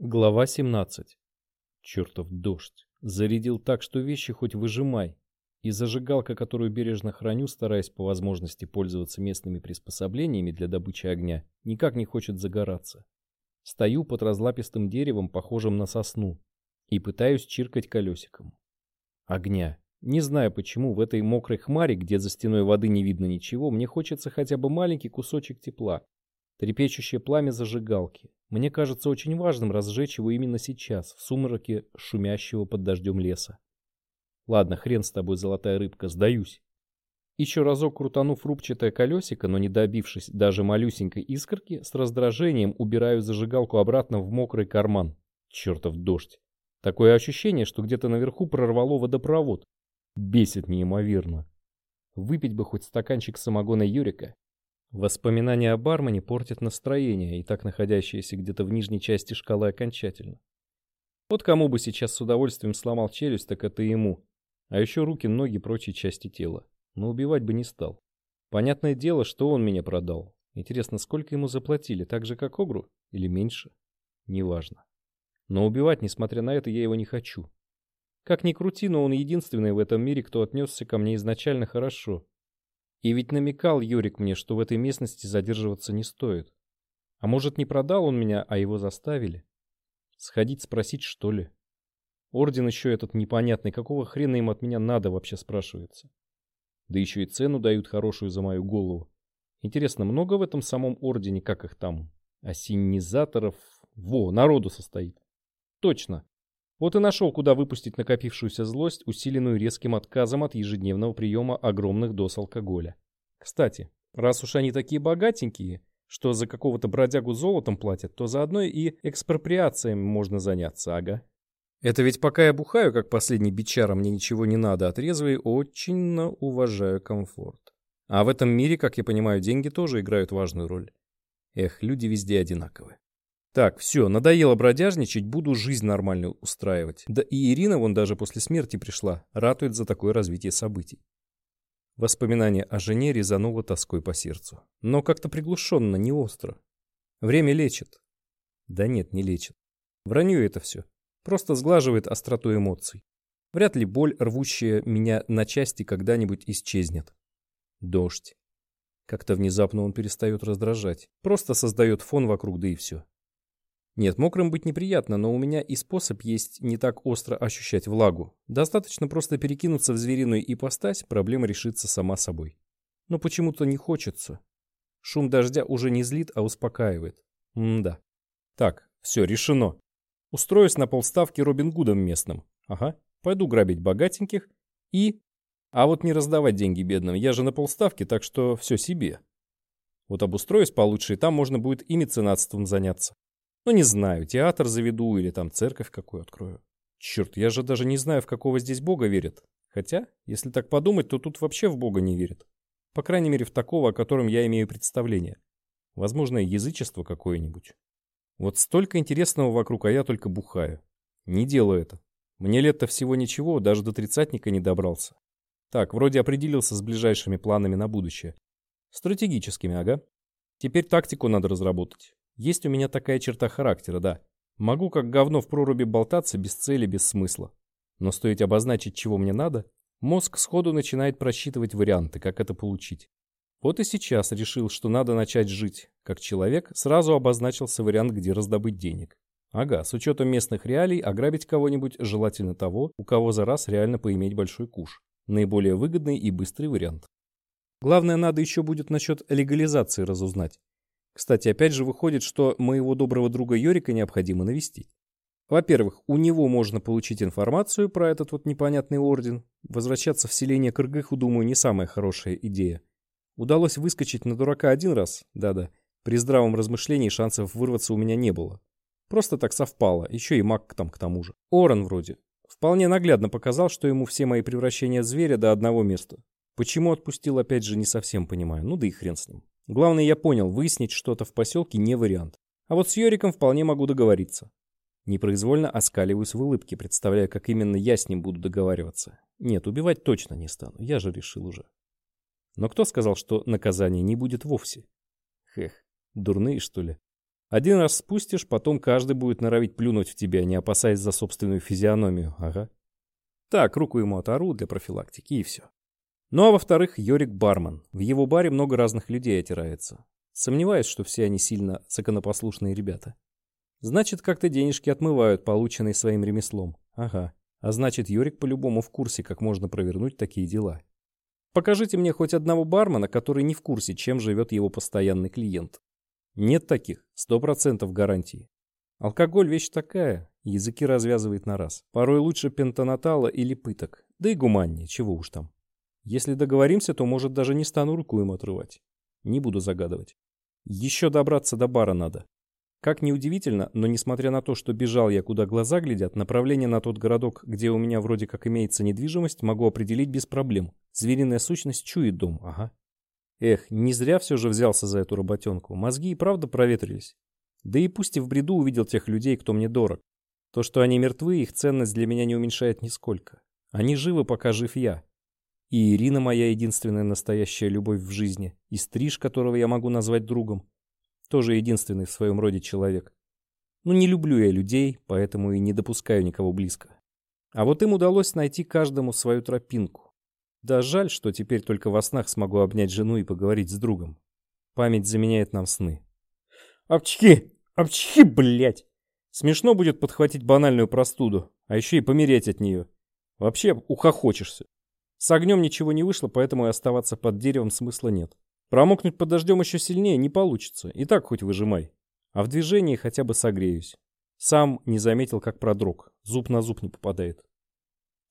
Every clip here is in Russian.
Глава 17. Чертов дождь. Зарядил так, что вещи хоть выжимай. И зажигалка, которую бережно храню, стараясь по возможности пользоваться местными приспособлениями для добычи огня, никак не хочет загораться. Стою под разлапистым деревом, похожим на сосну, и пытаюсь чиркать колесиком. Огня. Не знаю почему, в этой мокрой хмаре, где за стеной воды не видно ничего, мне хочется хотя бы маленький кусочек тепла. Трепещущее пламя зажигалки. Мне кажется очень важным разжечь его именно сейчас, в сумраке шумящего под дождем леса. Ладно, хрен с тобой, золотая рыбка, сдаюсь. Еще разок крутанув рубчатое колесико, но не добившись даже малюсенькой искорки, с раздражением убираю зажигалку обратно в мокрый карман. Чертов дождь. Такое ощущение, что где-то наверху прорвало водопровод. Бесит неимоверно. Выпить бы хоть стаканчик самогона Юрика. Воспоминания о бармене портят настроение, и так находящиеся где-то в нижней части шкалы окончательно. Вот кому бы сейчас с удовольствием сломал челюсть, так это ему. А еще руки, ноги, прочие части тела. Но убивать бы не стал. Понятное дело, что он меня продал. Интересно, сколько ему заплатили, так же как Огру? Или меньше? Неважно. Но убивать, несмотря на это, я его не хочу. Как ни крути, но он единственный в этом мире, кто отнесся ко мне изначально хорошо. И ведь намекал Юрик мне, что в этой местности задерживаться не стоит. А может, не продал он меня, а его заставили? Сходить спросить, что ли? Орден еще этот непонятный, какого хрена им от меня надо вообще спрашивается? Да еще и цену дают хорошую за мою голову. Интересно, много в этом самом ордене, как их там? Осенизаторов? Во, народу состоит. Точно. Вот и нашел, куда выпустить накопившуюся злость, усиленную резким отказом от ежедневного приема огромных доз алкоголя. Кстати, раз уж они такие богатенькие, что за какого-то бродягу золотом платят, то заодно и экспроприациями можно заняться, ага. Это ведь пока я бухаю, как последний бичара, мне ничего не надо, а трезвый очень уважаю комфорт. А в этом мире, как я понимаю, деньги тоже играют важную роль. Эх, люди везде одинаковые. Так, все, надоело бродяжничать, буду жизнь нормальную устраивать. Да и Ирина вон даже после смерти пришла, ратует за такое развитие событий. Воспоминание о жене резануло тоской по сердцу. Но как-то приглушенно, не остро. Время лечит. Да нет, не лечит. Вранье это все. Просто сглаживает остроту эмоций. Вряд ли боль, рвущая меня на части, когда-нибудь исчезнет. Дождь. Как-то внезапно он перестает раздражать. Просто создает фон вокруг, да и все. Нет, мокрым быть неприятно, но у меня и способ есть не так остро ощущать влагу. Достаточно просто перекинуться в звериную ипостась, проблема решится сама собой. Но почему-то не хочется. Шум дождя уже не злит, а успокаивает. М-да. Так, все, решено. Устроюсь на полставки Робин Гудом местным. Ага, пойду грабить богатеньких и... А вот не раздавать деньги бедным, я же на полставки, так что все себе. Вот обустроюсь получше, и там можно будет и меценатством заняться. Ну, не знаю, театр заведу или там церковь какую открою. Черт, я же даже не знаю, в какого здесь бога верят. Хотя, если так подумать, то тут вообще в бога не верят. По крайней мере, в такого, о котором я имею представление. Возможно, язычество какое-нибудь. Вот столько интересного вокруг, а я только бухаю. Не делаю это. Мне лет-то всего ничего, даже до тридцатника не добрался. Так, вроде определился с ближайшими планами на будущее. Стратегическими, ага. Теперь тактику надо разработать. Есть у меня такая черта характера, да. Могу как говно в проруби болтаться без цели, без смысла. Но стоит обозначить, чего мне надо, мозг сходу начинает просчитывать варианты, как это получить. Вот и сейчас решил, что надо начать жить. Как человек, сразу обозначился вариант, где раздобыть денег. Ага, с учетом местных реалий, ограбить кого-нибудь, желательно того, у кого за раз реально поиметь большой куш. Наиболее выгодный и быстрый вариант. Главное, надо еще будет насчет легализации разузнать. Кстати, опять же выходит, что моего доброго друга Йорика необходимо навестить. Во-первых, у него можно получить информацию про этот вот непонятный орден. Возвращаться в селение Кыргыху, думаю, не самая хорошая идея. Удалось выскочить на дурака один раз, да-да. При здравом размышлении шансов вырваться у меня не было. Просто так совпало, еще и маг там к тому же. Орен вроде. Вполне наглядно показал, что ему все мои превращения зверя до одного места. Почему отпустил, опять же, не совсем понимаю. Ну да и хрен с ним. Главное, я понял, выяснить что-то в поселке не вариант. А вот с Йориком вполне могу договориться. Непроизвольно оскаливаюсь в улыбке, представляя, как именно я с ним буду договариваться. Нет, убивать точно не стану, я же решил уже. Но кто сказал, что наказания не будет вовсе? Хех, дурные что ли? Один раз спустишь, потом каждый будет норовить плюнуть в тебя, не опасаясь за собственную физиономию. Ага. Так, руку ему отору для профилактики и все. Ну а во-вторых, Йорик бармен. В его баре много разных людей отирается. Сомневаюсь, что все они сильно законопослушные ребята. Значит, как-то денежки отмывают, полученные своим ремеслом. Ага. А значит, Йорик по-любому в курсе, как можно провернуть такие дела. Покажите мне хоть одного бармена, который не в курсе, чем живет его постоянный клиент. Нет таких, сто процентов гарантии. Алкоголь вещь такая, языки развязывает на раз. Порой лучше пентанатала или пыток, да и гуманнее, чего уж там. Если договоримся, то, может, даже не стану руку им отрывать. Не буду загадывать. Еще добраться до бара надо. Как ни удивительно, но несмотря на то, что бежал я куда глаза глядят, направление на тот городок, где у меня вроде как имеется недвижимость, могу определить без проблем. Звериная сущность чует дом, ага. Эх, не зря все же взялся за эту работенку. Мозги и правда проветрились. Да и пусть и в бреду увидел тех людей, кто мне дорог. То, что они мертвы, их ценность для меня не уменьшает нисколько. Они живы, пока жив я. И Ирина моя единственная настоящая любовь в жизни, и Стриж, которого я могу назвать другом. Тоже единственный в своем роде человек. Ну не люблю я людей, поэтому и не допускаю никого близко. А вот им удалось найти каждому свою тропинку. Да жаль, что теперь только во снах смогу обнять жену и поговорить с другом. Память заменяет нам сны. Апчхи! Апчхи, блядь! Смешно будет подхватить банальную простуду, а еще и помереть от нее. Вообще ухохочешься. С огнем ничего не вышло, поэтому и оставаться под деревом смысла нет. Промокнуть под дождем еще сильнее не получится, и так хоть выжимай. А в движении хотя бы согреюсь. Сам не заметил, как продрог, зуб на зуб не попадает.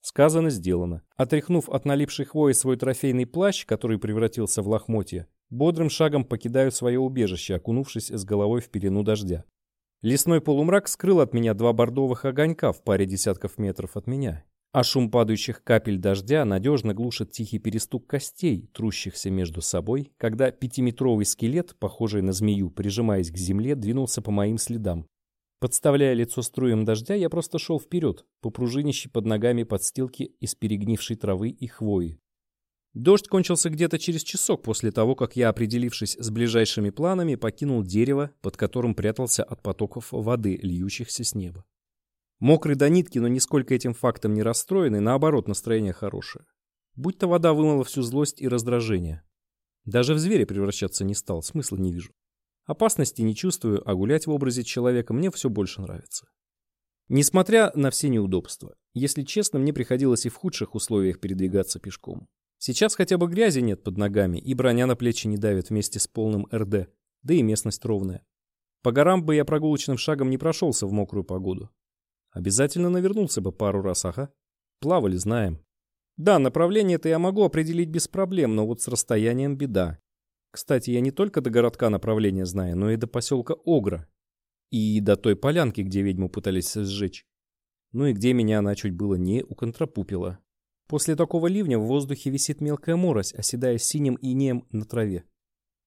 Сказано, сделано. Отряхнув от налипшей хвои свой трофейный плащ, который превратился в лохмотье, бодрым шагом покидаю свое убежище, окунувшись с головой в пелену дождя. Лесной полумрак скрыл от меня два бордовых огонька в паре десятков метров от меня, а шум падающих капель дождя надежно глушит тихий перестук костей, трущихся между собой, когда пятиметровый скелет, похожий на змею, прижимаясь к земле, двинулся по моим следам. Подставляя лицо струям дождя, я просто шел вперед, по пружинищей под ногами подстилки из перегнившей травы и хвои. Дождь кончился где-то через часок после того, как я, определившись с ближайшими планами, покинул дерево, под которым прятался от потоков воды, льющихся с неба. Мокрый до нитки, но нисколько этим фактом не расстроенный, наоборот, настроение хорошее. Будь то вода вымыла всю злость и раздражение. Даже в зверя превращаться не стал, смысла не вижу. Опасности не чувствую, а гулять в образе человека мне все больше нравится. Несмотря на все неудобства, если честно, мне приходилось и в худших условиях передвигаться пешком. Сейчас хотя бы грязи нет под ногами, и броня на плечи не давит вместе с полным РД, да и местность ровная. По горам бы я прогулочным шагом не прошелся в мокрую погоду. Обязательно навернулся бы пару раз, ага. Плавали, знаем. Да, направление-то я могу определить без проблем, но вот с расстоянием беда. Кстати, я не только до городка направление знаю, но и до поселка Огра. И до той полянки, где ведьму пытались сжечь. Ну и где меня она чуть было не уконтрапупила. После такого ливня в воздухе висит мелкая морось, оседая синим инеем на траве.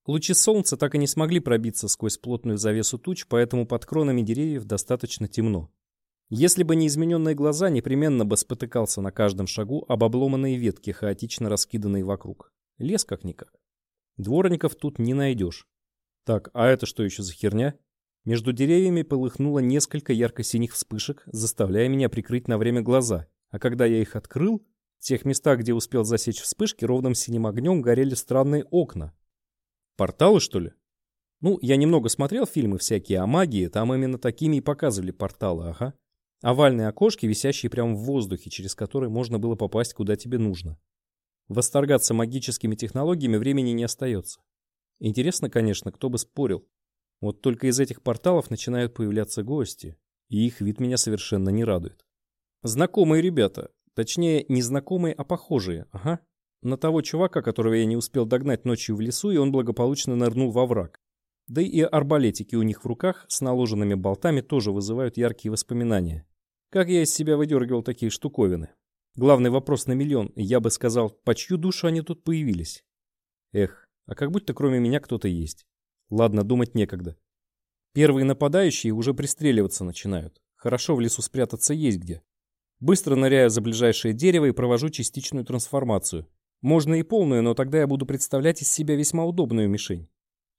Лучи солнца так и не смогли пробиться сквозь плотную завесу туч, поэтому под кронами деревьев достаточно темно. Если бы не измененные глаза, непременно бы спотыкался на каждом шагу об обломанные ветки, хаотично раскиданные вокруг. Лес как-никак. Дворников тут не найдешь. Так, а это что еще за херня? Между деревьями полыхнуло несколько ярко-синих вспышек, заставляя меня прикрыть на время глаза. А когда я их открыл, в тех местах, где успел засечь вспышки, ровным синим огнем горели странные окна. Порталы, что ли? Ну, я немного смотрел фильмы всякие о магии, там именно такими и показывали порталы, ага. Овальные окошки, висящие прямо в воздухе, через которые можно было попасть куда тебе нужно. Восторгаться магическими технологиями времени не остается. Интересно, конечно, кто бы спорил. Вот только из этих порталов начинают появляться гости, и их вид меня совершенно не радует. Знакомые ребята, точнее, не знакомые, а похожие, ага. На того чувака, которого я не успел догнать ночью в лесу, и он благополучно нырнул во враг. Да и арбалетики у них в руках с наложенными болтами тоже вызывают яркие воспоминания. Как я из себя выдергивал такие штуковины? Главный вопрос на миллион. Я бы сказал, по чью душу они тут появились? Эх, а как будто кроме меня кто-то есть. Ладно, думать некогда. Первые нападающие уже пристреливаться начинают. Хорошо в лесу спрятаться есть где. Быстро ныряю за ближайшее дерево и провожу частичную трансформацию. Можно и полную, но тогда я буду представлять из себя весьма удобную мишень.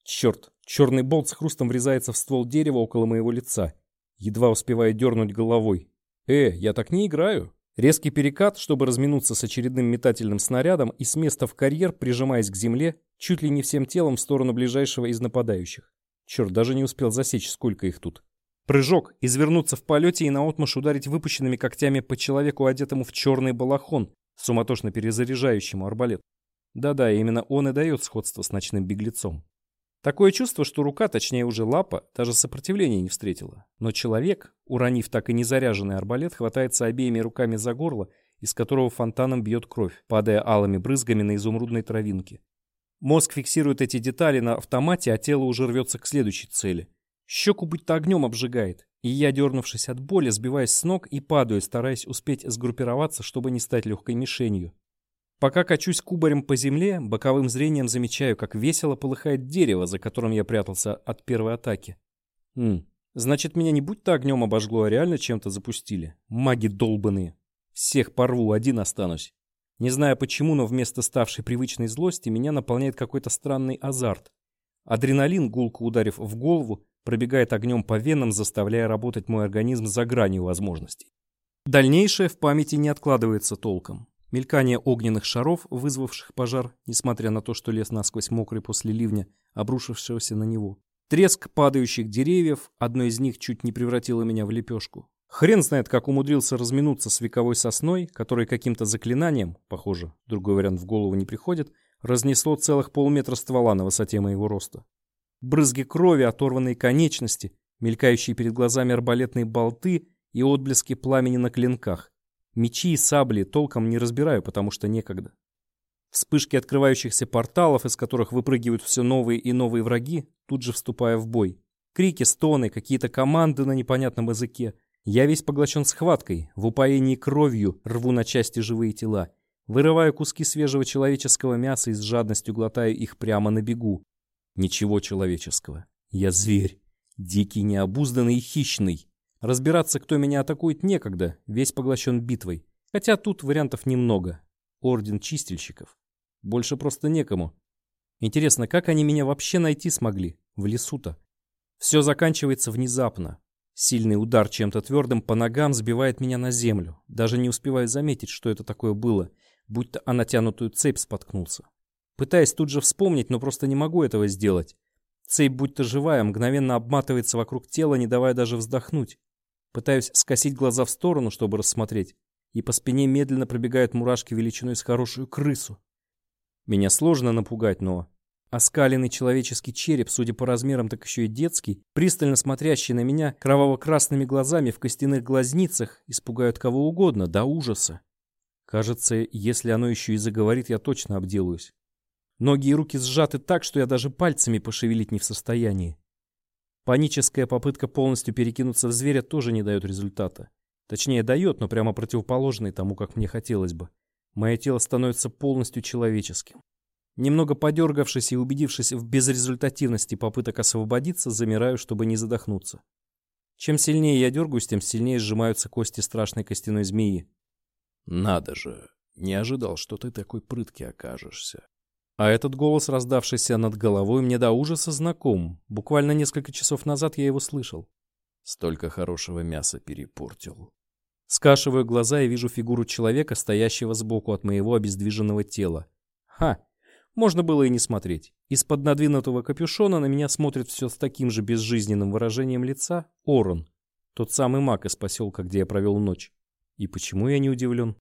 Черт, Черный болт с хрустом врезается в ствол дерева около моего лица. Едва успеваю дернуть головой. «Э, я так не играю!» Резкий перекат, чтобы разминуться с очередным метательным снарядом и с места в карьер, прижимаясь к земле, чуть ли не всем телом в сторону ближайшего из нападающих. Черт, даже не успел засечь, сколько их тут. Прыжок, извернуться в полете и наотмашь ударить выпущенными когтями по человеку, одетому в черный балахон, суматошно перезаряжающему арбалет. Да-да, именно он и дает сходство с ночным беглецом. Такое чувство, что рука, точнее уже лапа, даже сопротивления не встретила. Но человек, уронив так и не заряженный арбалет, хватается обеими руками за горло, из которого фонтаном бьет кровь, падая алыми брызгами на изумрудной травинке. Мозг фиксирует эти детали на автомате, а тело уже рвется к следующей цели. Щеку будто огнем обжигает, и я, дернувшись от боли, сбиваюсь с ног и падаю, стараясь успеть сгруппироваться, чтобы не стать легкой мишенью. Пока качусь кубарем по земле, боковым зрением замечаю, как весело полыхает дерево, за которым я прятался от первой атаки. Хм, значит, меня не будь-то огнем обожгло, а реально чем-то запустили. Маги долбаные. Всех порву, один останусь. Не знаю почему, но вместо ставшей привычной злости меня наполняет какой-то странный азарт. Адреналин, гулко ударив в голову, пробегает огнем по венам, заставляя работать мой организм за гранью возможностей. Дальнейшее в памяти не откладывается толком. Мелькание огненных шаров, вызвавших пожар, несмотря на то, что лес насквозь мокрый после ливня, обрушившегося на него. Треск падающих деревьев, одно из них чуть не превратило меня в лепешку. Хрен знает, как умудрился разминуться с вековой сосной, которой каким-то заклинанием, похоже, другой вариант в голову не приходит, разнесло целых полметра ствола на высоте моего роста. Брызги крови, оторванные конечности, мелькающие перед глазами арбалетные болты и отблески пламени на клинках. Мечи и сабли толком не разбираю, потому что некогда. Вспышки открывающихся порталов, из которых выпрыгивают все новые и новые враги, тут же вступая в бой. Крики, стоны, какие-то команды на непонятном языке. Я весь поглощен схваткой, в упоении кровью рву на части живые тела. Вырываю куски свежего человеческого мяса и с жадностью глотаю их прямо на бегу. Ничего человеческого. Я зверь. Дикий, необузданный и хищный. Разбираться, кто меня атакует, некогда, весь поглощен битвой. Хотя тут вариантов немного. Орден чистильщиков. Больше просто некому. Интересно, как они меня вообще найти смогли? В лесу-то. Все заканчивается внезапно. Сильный удар чем-то твердым по ногам сбивает меня на землю. Даже не успеваю заметить, что это такое было, будто о натянутую цепь споткнулся. Пытаясь тут же вспомнить, но просто не могу этого сделать. Цепь, будто живая, мгновенно обматывается вокруг тела, не давая даже вздохнуть. Пытаюсь скосить глаза в сторону, чтобы рассмотреть, и по спине медленно пробегают мурашки величиной с хорошую крысу. Меня сложно напугать, но... Оскаленный человеческий череп, судя по размерам, так еще и детский, пристально смотрящий на меня кроваво-красными глазами в костяных глазницах, испугают кого угодно, до ужаса. Кажется, если оно еще и заговорит, я точно обделаюсь. Ноги и руки сжаты так, что я даже пальцами пошевелить не в состоянии. Паническая попытка полностью перекинуться в зверя тоже не дает результата. Точнее, дает, но прямо противоположный тому, как мне хотелось бы. Мое тело становится полностью человеческим. Немного подергавшись и убедившись в безрезультативности попыток освободиться, замираю, чтобы не задохнуться. Чем сильнее я дергаюсь, тем сильнее сжимаются кости страшной костяной змеи. «Надо же! Не ожидал, что ты такой прыткий окажешься. А этот голос, раздавшийся над головой, мне до ужаса знаком. Буквально несколько часов назад я его слышал. Столько хорошего мяса перепортил. Скашиваю глаза и вижу фигуру человека, стоящего сбоку от моего обездвиженного тела. Ха! Можно было и не смотреть. Из-под надвинутого капюшона на меня смотрит все с таким же безжизненным выражением лица Орон. Тот самый маг из поселка, где я провел ночь. И почему я не удивлен?